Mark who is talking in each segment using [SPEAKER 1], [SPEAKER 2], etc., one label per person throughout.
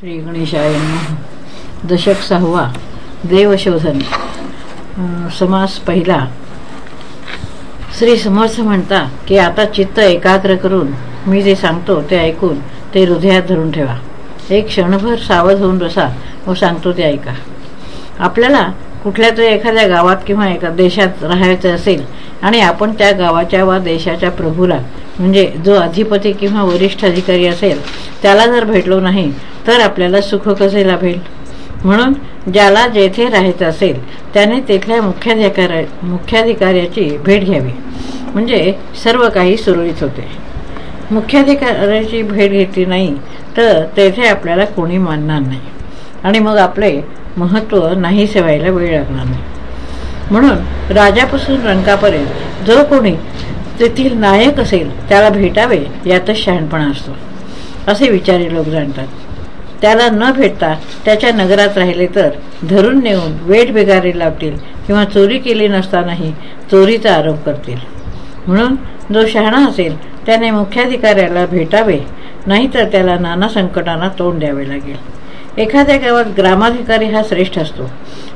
[SPEAKER 1] श्री गणेशाय दशक सहावा. देवशोधन. समास पहिला. श्री समर्थ म्हणता की आता चित्त एकाग्र करून मी जे सांगतो ते ऐकून ते हृदयात धरून ठेवा. एक क्षणभर सावध होऊन बसा व सांगतो ते ऐका. आपल्याला कुठल्या तरी एखाद्या गावात किंवा एका देशात राहायचं असेल आणि आपण त्या गावाच्या वा देशाच्या प्रभूला म्हणजे जो अधिपती किंवा वरिष्ठ अधिकारी असेल त्याला जर भेटलो नाही तर आपल्याला सुख कसे लाभेल? म्हणून ज्याला जेथे राहायचं असेल त्याने तेथल्या मुख्याधिकाऱ्या मुख्याधिकाऱ्याची भेट घ्यावी. म्हणजे सर्व काही सुरळीत होते. मुख्याधिकाऱ्याची भेट घेतली नाही तर तेथे आपल्याला कोणी मानणार नाही. आणि मग आपले महत्त्व नाही सेवायला वेळ लागणार नाही. म्हणून राजापासून रंकापर्यंत जो कोणी तेथील नायक असेल त्याला भेटावे यातच शहाणपणा असतो. असे विचारी लोक जाणतात. त्याला न भेटता त्याच्या नगरात राहिले तर धरून नेऊन वेठ बिगारी लावतील किंवा चोरी केली नसतानाही चोरीचा आरोप करतील. म्हणून जो शहाणा असेल त्याने मुख्याधिकाऱ्याला भेटावे नाहीतर त्याला नाना संकटांना तोंड द्यावे लागेल. एखाद्या गावात ग्रामाधिकारी हा श्रेष्ठ असतो.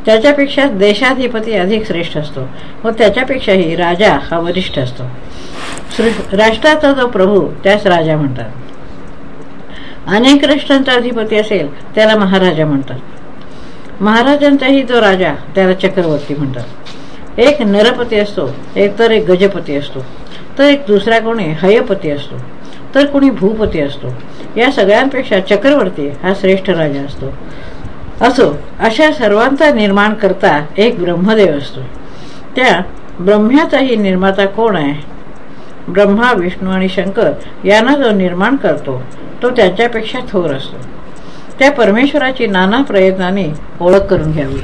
[SPEAKER 1] त्याच्यापेक्षा देशाधिपती अधिक श्रेष्ठ असतो व त्याच्यापेक्षाही राजा हा वरिष्ठ असतो. राष्ट्राचा जो प्रभू त्यास राजा म्हणतात. अनेक राष्ट्रांचा अधिपती असेल त्याला महाराजा म्हणतात. महाराजांचाही जो राजा त्याला चक्रवर्ती म्हणतात. एक नरपती असतो एक तर एक गजपती असतो तर एक दुसरा कोणी हयपती असतो तर कोणी भूपती असतो. या सगळ्यांपेक्षा चक्रवर्ती हा श्रेष्ठ राजा असतो. असो अशा सर्वांचा निर्माण करता एक ब्रह्मदेव असतो. त्या ब्रह्म्याचाही निर्माता कोण आहे? ब्रह्मा विष्णू आणि शंकर यांना जो निर्माण करतो तो त्याच्यापेक्षा थोर असतो. त्या परमेश्वराची नाना प्रयत्नाने ओळख करून घ्यावी.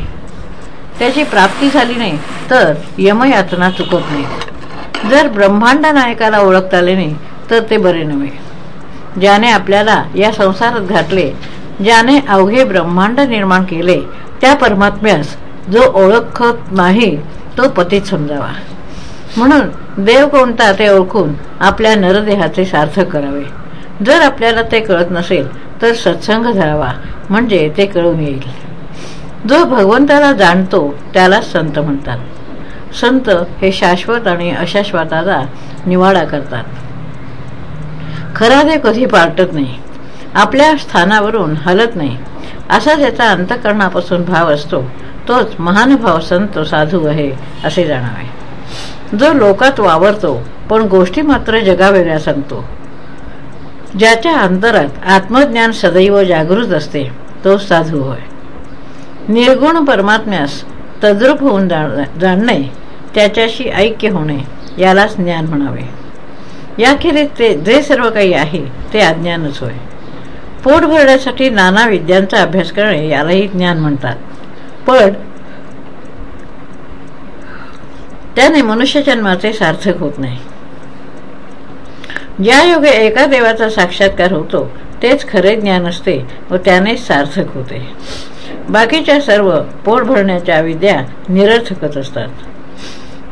[SPEAKER 1] त्याची प्राप्ती झाली नाही तर यमयातना चुकत नाही. जर ब्रह्मांड नायकाला ओळखता आले नाही तर ते बरे नव्हे. ज्याने आपल्याला या संसारात घातले ज्याने अवघे ब्रह्मांड निर्माण केले त्या परमात्म्यास जो ओळखत नाही तो पतीत समजावा. म्हणून देव कोणता ते ओळखून आपल्या नरदेहाचे सार्थक करावे. जर आपल्याला ते कळत नसेल तर सत्संग धरावा म्हणजे ते कळून येईल. जो भगवंताला जाणतो त्याला संत म्हणतात. संत हे शाश्वत आणि अशाश्वताचा निवाडा करतात. खरा ते कधी पालटत नाही. आपल्या स्थानावरून हलत नाही. असा त्याचा अंतकरणापासून भाव असतो. तोच महानुभाव संत साधू आहे असे जाणावे. जो लोकात वावरतो पण गोष्टी मात्र जगावेगळ्या सांगतो. ज्याच्या अंतरात आत्मज्ञान सदैव जागृत असते तो साधू होय. निर्गुण परमात्म्यास तद्रूप होऊन जाणणे त्याच्याशी ऐक्य होणे यालाच ज्ञान म्हणावे. याखेरीज ते जे सर्व काही आहे ते अज्ञानच होय. पोट भरण्यासाठी नाना विद्यांचा अभ्यास करणे यालाही ज्ञान म्हणतात. पण त्याने मनुष्य जन्माचे सार्थक होत नाही. ज्या योगे एका देवाचा साक्षात्कार होतो तेच खरे ज्ञान असते व त्यानेच सार्थक होते. बाकीच्या सर्व पोट भरण्याच्या विद्या निरर्थकच असतात.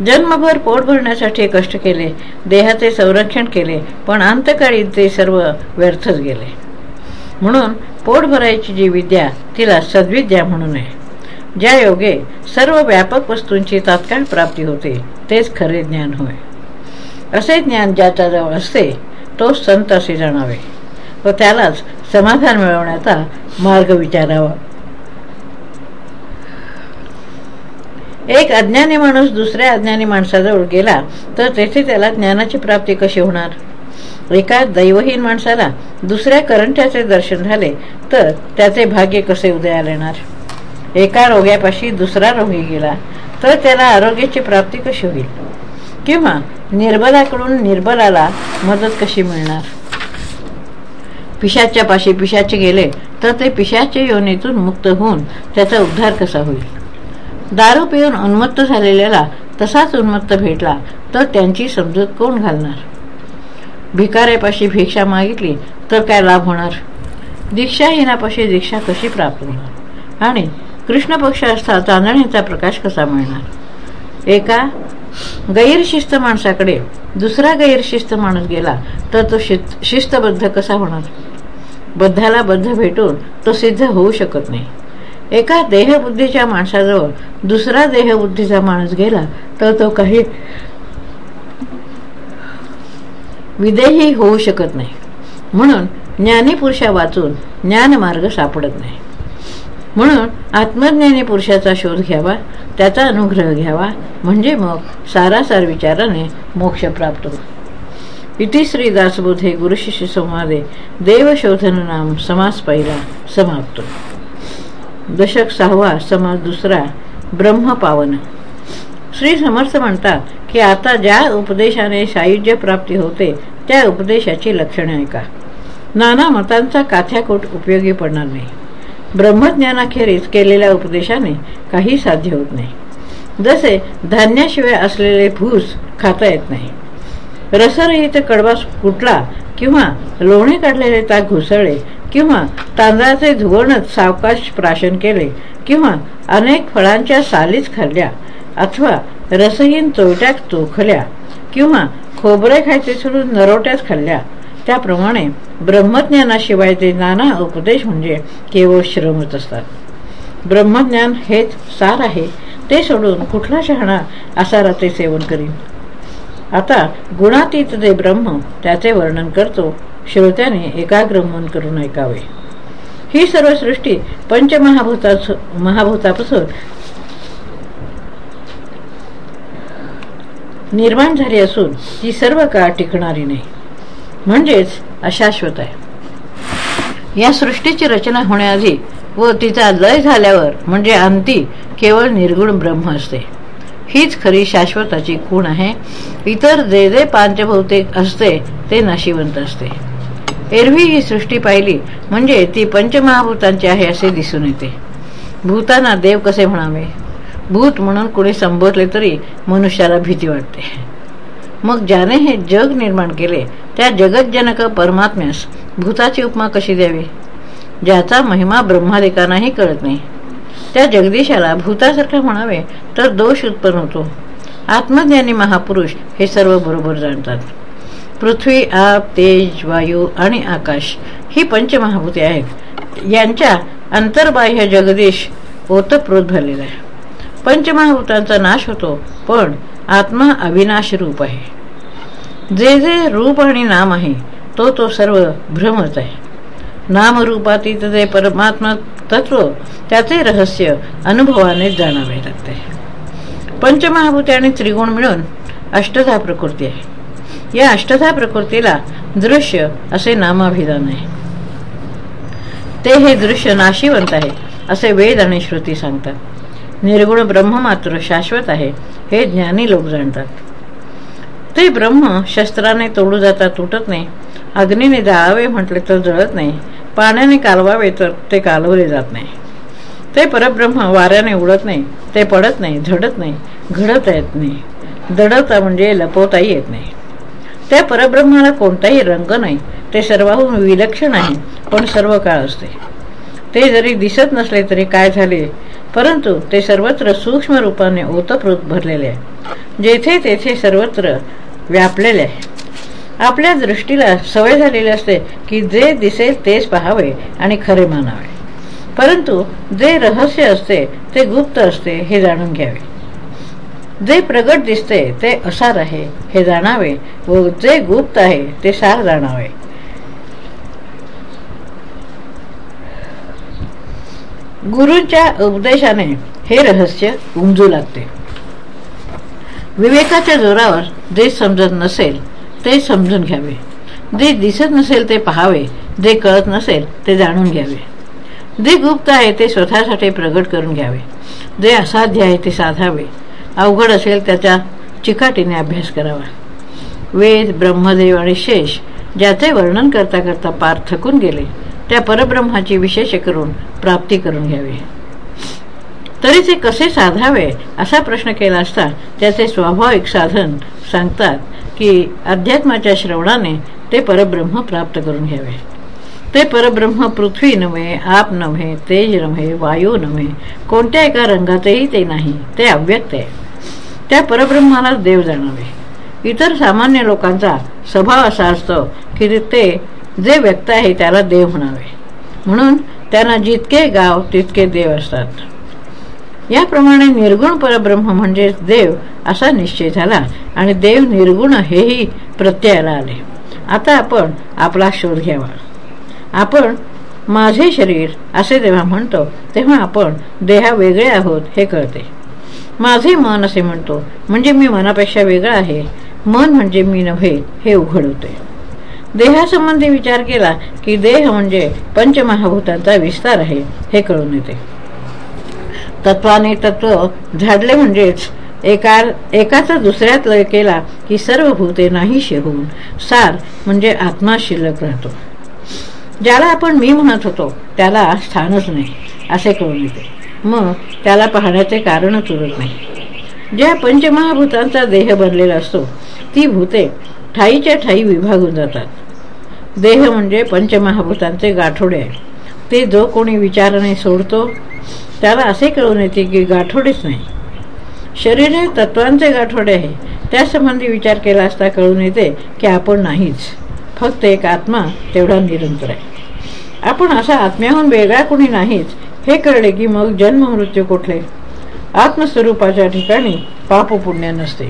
[SPEAKER 1] जन्मभर पोट भरण्यासाठी कष्ट केले देहाचे संरक्षण केले पण अंतकाळी ते सर्व व्यर्थच गेले. म्हणून पोट भरायची जी विद्या तिला सद्विद्या म्हणून आहे ज्या योगे सर्व व्यापक वस्तूंची तात्काळ प्राप्ती होते तेच खरे ज्ञान होय. असे ज्ञान ज्याच्याजवळ असते तो संत असे जाणावे व त्यालाच समाधान मिळवण्याचा मार्ग विचारावा. एक अज्ञानी माणूस दुसऱ्या अज्ञानी माणसाजवळ गेला तर तेथे त्याला ज्ञानाची प्राप्ती कशी होणार? एका दैवहीन माणसाला दुसऱ्या करंट्याचे दर्शन झाले तर त्याचे भाग्य कसे उदयाला येणार? एका रोग्यापाशी दुसरा रोगी गेला तर त्याला आरोग्याची प्राप्ती कशी होईल? किंवा निर्बलाकडून निर्बलाला मदत कशी मिळणार? पिशाच्या पाशी पिशाचे गेले तर ते पिशाच्या योनीतून मुक्त होऊन त्याचा उद्धार कसा होईल? दारू पिऊन उन्मत्त झालेल्याला तसाच उन्मत्त भेटला तर त्यांची समजूत कोण घालणार? भिकाऱ्यापाशी भिक्षा मागितली तर काय लाभ होणार? दीक्षाहीनापाशी दीक्षा कशी प्राप्त होणार? आणि कृष्ण पक्ष असता चांदण्याचा प्रकाश कसा मिळणार? एका गैरशिस्त माणसाकडे दुसरा गैरशिस्त माणूस गेला तर तो शिस्तबद्ध कसा होणार? बद्धाला बद्ध भेटून तो सिद्ध होऊ शकत नाही. एका देहबुद्धीच्या माणसाजवळ दुसरा देहबुद्धीचा माणूस गेला तर तो काही विदेही होऊ शकत नाही. म्हणून ज्ञानी पुरुषा वाचून ज्ञानमार्ग सापडत नाही. म्हणून आत्मज्ञानी पुरुषाचा शोध घ्यावा त्याचा अनुग्रह घ्यावा म्हणजे मग सारासार विचाराने मोक्ष प्राप्त हो इति श्री दासबोधे गुरुशिष्य संवादे देवशोधन नाम समास पहिला समाप्तो. दशक सहावा समाज दुसरा ब्रह्म पावन. श्री समर्थ म्हणतात की आता ज्या उपदेशाने सायुज्य प्राप्ती होते त्या उपदेशाची लक्षणे ऐका. नाना मतांचा काथ्याकोट उपयोगी पडणार नाही. ब्रह्मज्ञानाखेरीज केलेल्या उपदेशाने काही साध्य होत नाही. जसे धान्याशिवाय असलेले भूस खाता येत नाही. रसरहित कडवा फुटला किंवा लोणे काढलेले ताक घुसळले किंवा तांदळाचे धुवणच सावकाश प्राशन केले किंवा अनेक फळांच्या सालीच खाल्ल्या अथवा रसहीन चोरट्या चोखल्या किंवा खोबरे खायचे सोडून नरोट्याच खाल्ल्या त्याप्रमाणे ब्रह्मज्ञानाशिवाय ते नाना उपदेश म्हणजे केवळ श्रमच असतात. ब्रह्मज्ञान हेच सार आहे. ते सोडून कुठला शहाणा असा ते सेवन करीन? आता गुणातीत जे ब्रह्म त्याचे वर्णन करतो श्रोत्याने एकाग्र मन करून ऐकावे. ही सर्व सृष्टी पंचमहाभूता महाभूतापासून निर्माण झाली असून ती सर्व काळ टिकणारी नाही? म्हणजेच अशाश्वत आहे. या सृष्टीची रचना होण्याआधी व तिचा लय झाल्यावर म्हणजे अंती केवळ निर्गुण ब्रह्म असते. हीच खरी शाश्वताची खूण आहे. इतर जे जे पांचभौतिक असते ते नाशिवंत असते. एरवी ही सृष्टी पाहिली म्हणजे ती पंचमहाभूतांची आहे असे दिसून येते. भूतांना देव कसे म्हणावे? भूत म्हणून कुणी संबोधले तरी मनुष्याला भीती वाटते. मग ज्याने हे जग निर्माण केले त्या जगज्जनक परमात्म्यास भूताची उपमा कशी द्यावी? ज्याचा महिमा ब्रह्मादिकांनाही कळत नाही. त्या जगदीशाला भूतासारखं म्हणावे तर दोष उत्पन्न होतो. आत्मज्ञानी महापुरुष हे सर्व बरोबर जाणतात. पृथ्वी आप तेज वायू आणि आकाश ही पंचमहाभूते आहेत. यांच्या अंतर्बाह्य जगदीश ओतप्रोत झालेला आहे पंचमहाभूतांचा नाश होतो पण आत्मा अविनाश रूप आहे. जे जे रूप आणि नाम आहे तो तो सर्व भ्रमच आहे. नामरूपातीत जे परमात्मा तत्व त्याचे रहस्य अनुभवाने जाणावे लागते. पंचमहाभूते आणि त्रिगुण मिळून अष्टधा प्रकृती आहे. या अष्टधा प्रकृतीला दृश्य असे नामाभिधान आहे. ते हे दृश्य नाशिवंत आहे असे वेद आणि श्रुती सांगतात. निर्गुण ब्रह्म मात्र शाश्वत आहे हे ज्ञानी लोक जाणतात. ते ब्रह्म शस्त्राने तोडू जाता तुटत नाही अग्नीने जाळावे म्हटले तर जळत नाही पाण्याने कालवावे तर ते कालवले जात नाही. ते परब्रह्म वाऱ्याने उडत नाही ते पडत नाही झडत नाही घडत येत नाही दडवता म्हणजे लपवताही येत नाही. त्या परब्रह्माला कोणताही रंग नाही ते सर्वाहून विलक्षण आहे पण सर्व काळ असते. ते जरी दिसत नसले तरी काय झाले परंतु ते सर्वत्र सूक्ष्म रूपाने ओतप्रोत भरलेले आहे. जेथे तेथे सर्वत्र व्यापलेले आहे. आपल्या दृष्टीला सवय झालेली असते की जे दिसेल तेच पहावे आणि खरे मानावे. परंतु जे रहस्य असते ते गुप्त असते हे जाणून घ्यावे. जे प्रगट दिसते ते असार आहे हे जाणावे व जे गुप्त आहे ते सार जाणावे. गुरुच्या उपदेशाने हे रहस्य उमजू लागते. विवेकाच्या जोरावर जे समजत नसेल ते समजून घ्यावे. जे दिसत नसेल ते पहावे. जे कळत नसेल ते जाणून घ्यावे. जे गुप्त आहे ते स्वतःसाठी प्रगट करून घ्यावे. जे असाध्य आहे ते साधावे. अवघड असेल त्याच्या चिकाटीने अभ्यास करावा. वेद ब्रह्मदेव आणि शेष ज्याचे वर्णन करता करता पार थकून गेले त्या परब्रह्माची विशेष करून प्राप्ती करून घ्यावी. तरी ते कसे साधावे असा प्रश्न केला असता त्याचे स्वाभाविक साधन सांगतात की अध्यात्माच्या श्रवणाने ते परब्रह्म प्राप्त करून घ्यावे. ते परब्रह्म पृथ्वी नव्हे आप नव्हे तेज नव्हे वायू नव्हे कोणत्या एका रंगातही ते नाही ते अव्यक्त आहे. त्या परब्रह्माला देव जाणावे. इतर सामान्य लोकांचा स्वभाव असा असतो की ते जे व्यक्त आहे त्याला देव म्हणावे. म्हणून त्यांना जितके गाव तितके देव असतात. याप्रमाणे निर्गुण परब्रह्म म्हणजेच देव असा निश्चय झाला आणि देव निर्गुण हेही प्रत्ययाला आले. आता आपण आपला शोध घ्यावा. आपण माझे शरीर असे जेव्हा म्हणतो तेव्हा आपण देहा वेगळे आहोत हे कळते. माझे मन असे म्हणतो म्हणजे मी मनापेक्षा वेगळा आहे. मन म्हणजे मी नव्हे हे उघड होते. देहासंबंधी विचार केला की देह म्हणजे पंचमहाभूतांचा विस्तार आहे हे कळून येते. तत्वाने तत्व झाडले म्हणजेच एका एकाचा दुसऱ्यात लय केला की सर्व भूते नाहीशी होऊन सार म्हणजे आत्मा शिल्लक राहतो. ज्याला आपण मी म्हणत होतो त्याला स्थानच नाही असे कळून येते. मग त्याला पाहण्याचे कारणच उरत नाही. ज्या पंचमहाभूतांचा देह बनलेला असतो ती भूते ठाईच्या ठाई विभागून जातात. देह म्हणजे पंचमहाभूतांचे गाठोडे आहे. ते जो कोणी विचाराने सोडतो त्याला असे कळून येते की गाठोडेच नाही. शरीर हे तत्वांचे गाठोडे आहे. त्यासंबंधी विचार केला असता कळून येते की आपण नाहीच. फक्त एक आत्मा तेवढा निरंतर आहे. आपण असा आत्म्याहून वेगळा कोणी नाहीच हे कळले की मग जन्म मृत्यू कुठले? आत्मस्वरूपाच्या ठिकाणी पाप पुण्य नसते.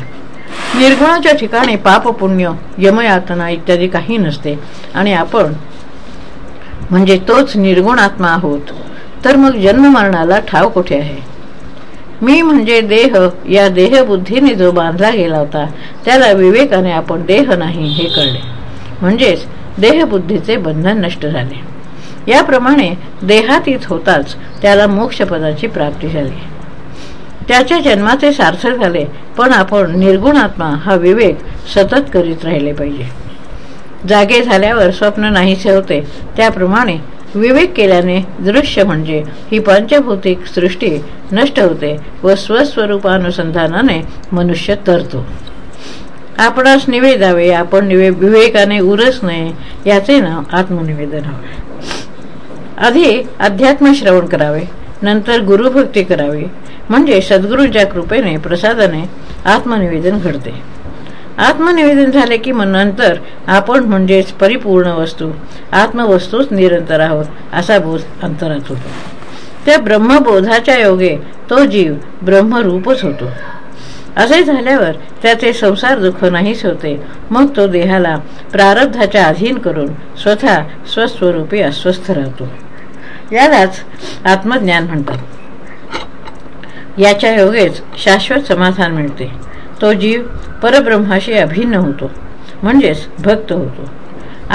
[SPEAKER 1] निर्गुणाच्या ठिकाणी पाप पुण्य यमयातना इत्यादी काही नसते. आणि आपण म्हणजे तोच निर्गुण आत्मा आहोत. तर मग जन्म मरणाला ठाव कुठे आहे? मी म्हणजे देह या देहबुद्धीने जो बांधला गेला होता त्याला विवेकाने आपण देह नाही हे कळले. म्हणजेच देहबुद्धीचे बंधन नष्ट झाले. याप्रमाणे देहातीत होताच त्याला मोक्षपदाची प्राप्ती झाली. त्याच्या जन्माचे सार्थक झाले पण आपण निर्गुणात्मा हा विवेक सतत करीत राहिले पाहिजे. जागे झाल्यावर स्वप्न नाहीसे होते. त्याप्रमाणे विवेक केल्याने दृश्य म्हणजे ही पंचभौतिक सृष्टी नष्ट होते व स्वस्वरूपानुसंधानाने मनुष्य तरतो. आपणास निवेदावे आपण निवे विवेकाने उरस नये याचे नाव आत्मनिवेदन हवे. आधी अध्यात्म श्रवण करावे नंतर गुरुभक्ती करावी म्हणजे सद्गुरूच्या कृपेने प्रसादाने आत्मनिवेदन घडते. आत्मनिवेदन झाले की मग नंतर आपण म्हणजेच परिपूर्ण वस्तू आत्मवस्तूच निरंतर आहोत असा बोध अंतरात होतो. त्या ब्रह्मबोधाच्या योगे तो जीव ब्रह्मरूपच होतो. असे झाल्यावर त्याचे संसार दुःख नाहीच होते. मग तो देहाला प्रारब्धाच्या अधीन करून स्वतः स्वस्वरूपी अस्वस्थ राहतो. यालाच आत्मज्ञान म्हणतात. याच्या योगेच शाश्वत समाधान मिळते. तो जीव परब्रह्माशी अभिन्न होतो म्हणजेच भक्त होतो.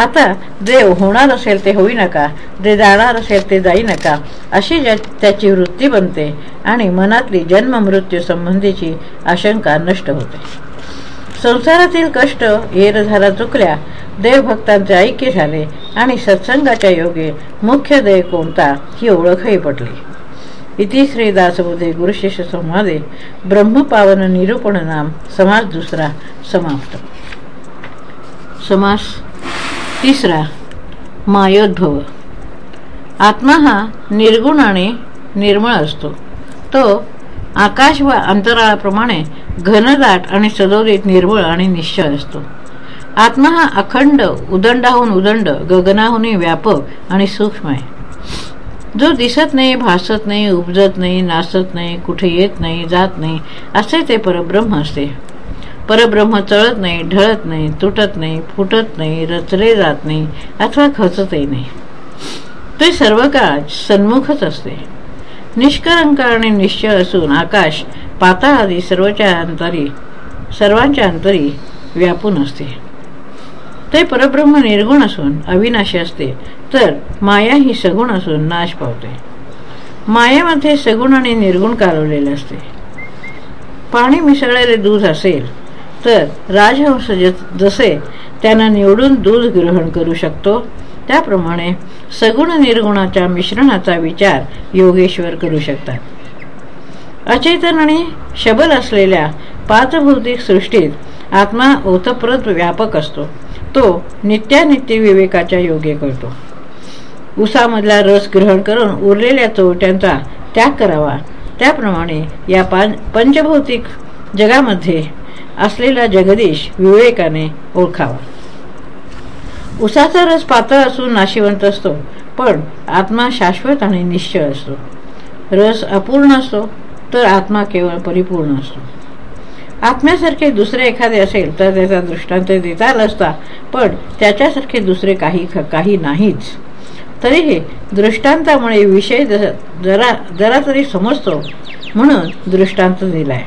[SPEAKER 1] आता देव होणार असेल ते होई नका जे जाणार असेल ते जाई नका अशी त्याची वृत्ती बनते आणि मनातली जन्म मृत्यू संबंधीची आशंका नष्ट होते. संसारातील कष्ट येरधारा चुकल्या देवभक्तांचे ऐक्य झाले आणि सत्संगाच्या योगे मुख्य देव कोणता ही ओळखही पटली. इति श्री दासबोधे गुरुशिष्य संवादे ब्रह्मपावन निरूपण नाम समास दुसरा समाप्त। समास तिसरा मायोद्भव। आत्मा हा निर्गुण आणि निर्मळ असतो. तो आकाश व अंतराळाप्रमाणे घनदाट आणि सदोदित निर्मळ आणि निश्चय असतो. आत्मा हा अखंड उदंडाहून उदंड गगनाहून व्यापक आणि सूक्ष्म आहे. जो दिसत नाही भासत नाही उपजत नाही नाचत नाही कुठे येत नाही जात नाही असे ते परब्रह्म असते. परब्रह्म चळत नाही ढळत नाही तुटत नाही फुटत नाही रचले जात नाही अथवा खचतही नाही. ते सर्व काळ सन्मुखच असते. निष्कलंक आणि निश्चय असून आकाश पाताळ आदी सर्वच्या अंतरी सर्वांच्या अंतरी व्यापून असते. ते परब्रह्म निर्गुण असून अविनाशी असते तर माया ही सगुण असून नाश पावते. मायेमध्ये सगुण आणि निर्गुण कालवलेले असते. पाणी मिसळलेले दूध असेल तर राजहंस जसे त्यांना निवडून दूध ग्रहण करू शकतो त्याप्रमाणे सगुण निर्गुणाच्या मिश्रणाचा विचार योगेश्वर करू शकतात. अचेतन आणि शबल असलेल्या पाचभौतिक सृष्टीत आत्मा ओतप्रत व्यापक असतो. तो नित्यानित्य विवेकाच्या योगे करतो. उसामधला रस ग्रहण करून उरलेल्या चोरट्यांचा त्याग करावा. त्याप्रमाणे या पंचभौतिक जगामध्ये असलेला जगदीश विवेकाने ओळखावा. उसाचा रस पातळ असून नाशिवंत असतो पण आत्मा शाश्वत आणि निश्चय असतो. रस अपूर्ण असतो तर आत्मा केवळ परिपूर्ण असतो. आत्म्यासारखे दुसरे एखादे असेल तर त्याचा दृष्टांत देता आला असता पण त्याच्यासारखे दुसरे काही काही नाहीच. तरीही दृष्टांतामुळे विषय जरा जरा तरी समजतो म्हणून दृष्टांत दिलाय.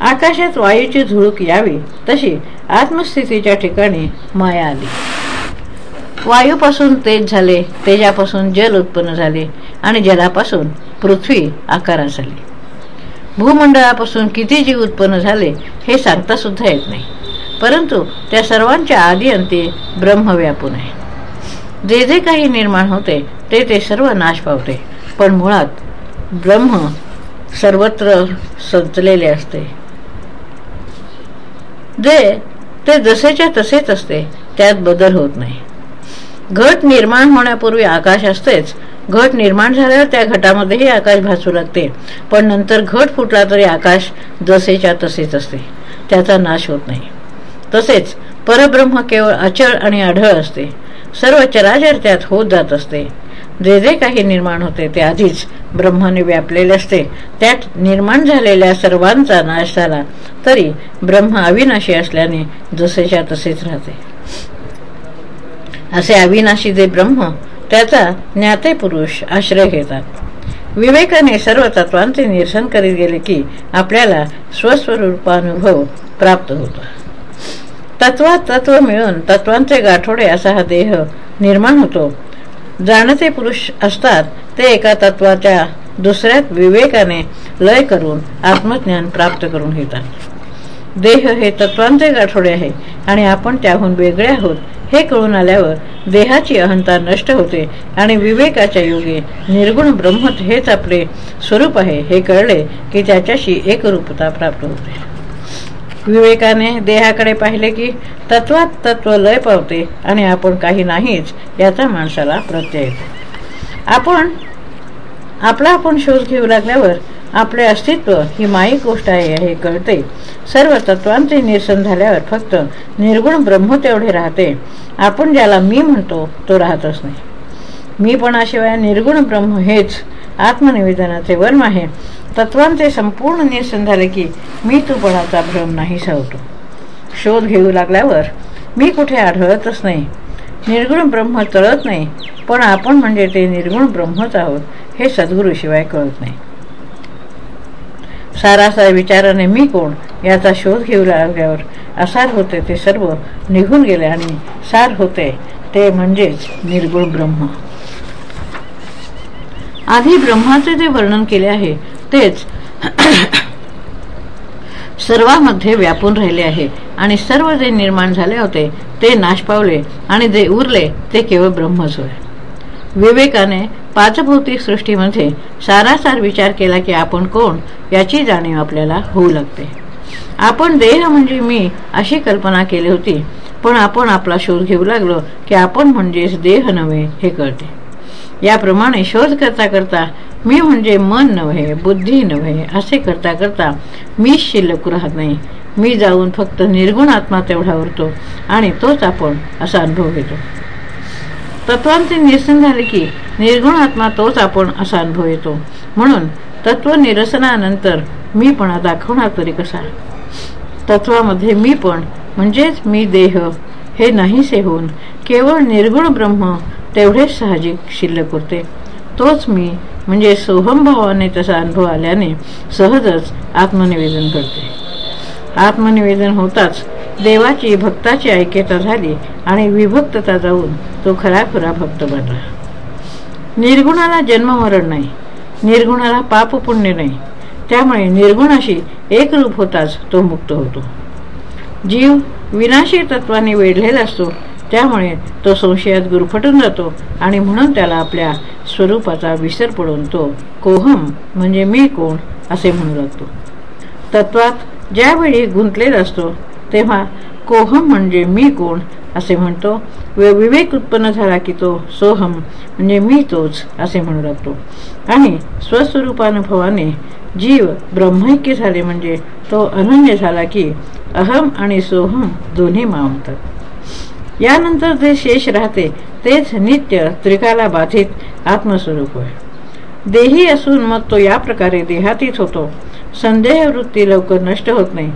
[SPEAKER 1] आकाशात वायूची झुळूक यावी तशी आत्मस्थितीच्या ठिकाणी माया आली. वायूपासून तेज झाले तेजापासून जल उत्पन्न झाले आणि जलापासून पृथ्वी आकारास झाली. भूमंडळापासून किती जीव उत्पन्न झाले हे सांगता सुद्धा येत नाही. परंतु त्या सर्वांच्या आधी अंती ब्रह्म व्यापून आहे. जे जे काही निर्माण होते ते ते सर्व नाश पावते. पण मुळात ब्रह्म सर्वत्र संचलेले असते. जे ते जसेच्या तसेच असते त्यात बदल होत नाही. घट निर्माण होण्यापूर्वी आकाश असतेच घट निर्माण झाल्यावर त्या घटामध्येही आकाश भासू लागते. पण नंतर घट फुटला तरी आकाश जसेच्या तसेच असते. त्याचा नाश होत नाही. तसेच परब्रह्म केवळ अचळ आणि आढळ असते. सर्व चराचर त्यात होत जात असते. जे जे काही निर्माण होते ते आधीच ब्रह्माने व्यापलेले असते. त्यात निर्माण झालेल्या सर्वांचा नाश झाला तरी ब्रह्म अविनाशी असल्याने जसेच्या तसेच राहते. असे अविनाशी जे ब्रह्म त्याचा ज्ञाते पुरुष आश्रय घेतात. विवेकाने सर्व तत्वांचे निरसन करीत गेले की आपल्याला स्वस्वरूपानुभव प्राप्त होतो. तत्वात तत्व मिळून तत्वांचे गाठोडे असा हा देह निर्माण होतो. जाणते पुरुष असतात ते एका तत्वाच्या दुसऱ्यात विवेकाने लय करून आत्मज्ञान प्राप्त करून घेतात. देह हे तत्वांचे गाठोडे आहे आणि आपण त्याहून वेगळे आहोत हे कळून आल्यावर देहाची अहंता नष्ट होते आणि विवेकाच्या योगे निर्गुण ब्रह्म हेच आपले स्वरूप आहे. हे कळले की त्याच्याशी एकरूपता प्राप्त होते. विवेकाने देहाकडे पाहिले की तत्वात तत्व लय पावते आणि आपण काही नाहीच याचा माणसाला प्रत्यय येतो. आपण आपला आपण शोध घेऊ लागल्यावर आपले अस्तित्व ही माईक गोष्ट आहे हे कळते. सर्व तत्वांचे निरसन झाल्यावर फक्त निर्गुण ब्रह्म तेवढे राहते. आपण ज्याला मी म्हणतो तो राहतच नाही. मीपणाशिवाय निर्गुण ब्रह्म हेच आत्मनिवेदनाचे वर्म आहे. तत्वांचे संपूर्ण निरसन झाले की मी तूपणाचा भ्रम नाही सावतो शोध घेऊ लागल्यावर मी कुठे आढळतच नाही. निर्गुण ब्रह्म तळत नाही पण आपण म्हणजे ते निर्गुण ब्रह्मच आहोत. हे सद्गुरूशिवाय कळत नाही. सारासा विचाराने मी कोण? याचा शोध घेऊ लागल्यावर असार होते ते सर्व निघून गेले आणि सार होते ते म्हणजेच निर्गुण ब्रह्म. आधी ब्रह्माचे जे वर्णन केले आहे तेच सर्वांमध्ये व्यापून राहिले आहे आणि सर्व जे निर्माण झाले होते ते नाश पावले आणि जे उरले ते केवळ ब्रह्मच होय. विवेकाने पाचभौतिक सृष्टीमध्ये सारासार विचार केला की आपण कोण याची जाणीव आपल्याला होऊ लागते. आपण देह म्हणजे मी अशी कल्पना केली होती. पण आपण आपला शोध घेऊ लागलो की आपण म्हणजेच देह नव्हे हे कळते. याप्रमाणे शोध करता करता मी म्हणजे मन नव्हे बुद्धी नव्हे असे करता करता मी शिल्लक राहत नाही. मी जाऊन फक्त निर्गुण आत्मा तेवढा उरतो आणि तोच आपण असा अनुभव घेतो. तत्वांचे निरसन झाले की निर्गुण आत्मा तोच आपण असा अनुभव येतो. म्हणून तत्व निरसनानंतर मी पण दाखवणार तरी कसा? तत्वामध्ये मी पण म्हणजेच मी देह हे नाहीसे होऊन केवळ निर्गुण ब्रह्म तेवढेच साहजिक शिल्लक होते. तोच मी म्हणजे सोहमभावाने तसा अनुभव आल्याने सहजच आत्मनिवेदन करते. आत्मनिवेदन होताच देवाची भक्ताची ऐक्यता झाली आणि विभक्तता जाऊन तो खरा भक्त बनला. निर्गुणाला जन्ममरण नाही निर्गुणाला पाप पुण्य नाही. त्यामुळे निर्गुणाशी एकरूप होताच तो मुक्त होतो. जीव विनाशी तत्वाने वेढलेला असतो त्यामुळे तो संशयात गुरफटून जातो आणि म्हणून त्याला आपल्या स्वरूपाचा विसर पडून तो कोहम म्हणजे मी कोण असे म्हणू लागतो. तत्वात ज्यावेळी गुंतलेला असतो तेव्हा कोहम म्हणजे मी कोण असे म्हणतो. व विवेक उत्पन्न झाला की तो सोहम म्हणजे मी तोच असे म्हणू लागतो. आणि स्वस्वरूपानुभवाने जीव ब्रह्मैक्य झाले म्हणजे तो अनन्य झाला की अहम आणि सोहम दोन्ही मावतात यानंतर जे शेष राहते तेच नित्य त्रिकाला बाधित आत्मस्वरूप होय देही असून मग तो या प्रकारे देहातीत होतो. संदेह वृत्ती लवकर नष्ट होत नाही.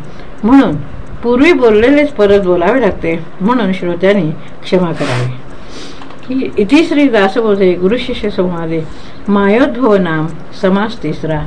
[SPEAKER 1] म्हणून पूर्वी बोललेलेच परत बोलावे लागते. म्हणून श्रोत्यांनी क्षमा करावी. इति श्री दासबोधे गुरुशिष्य संवादे. मायोद्भव नाम समास तिसरा.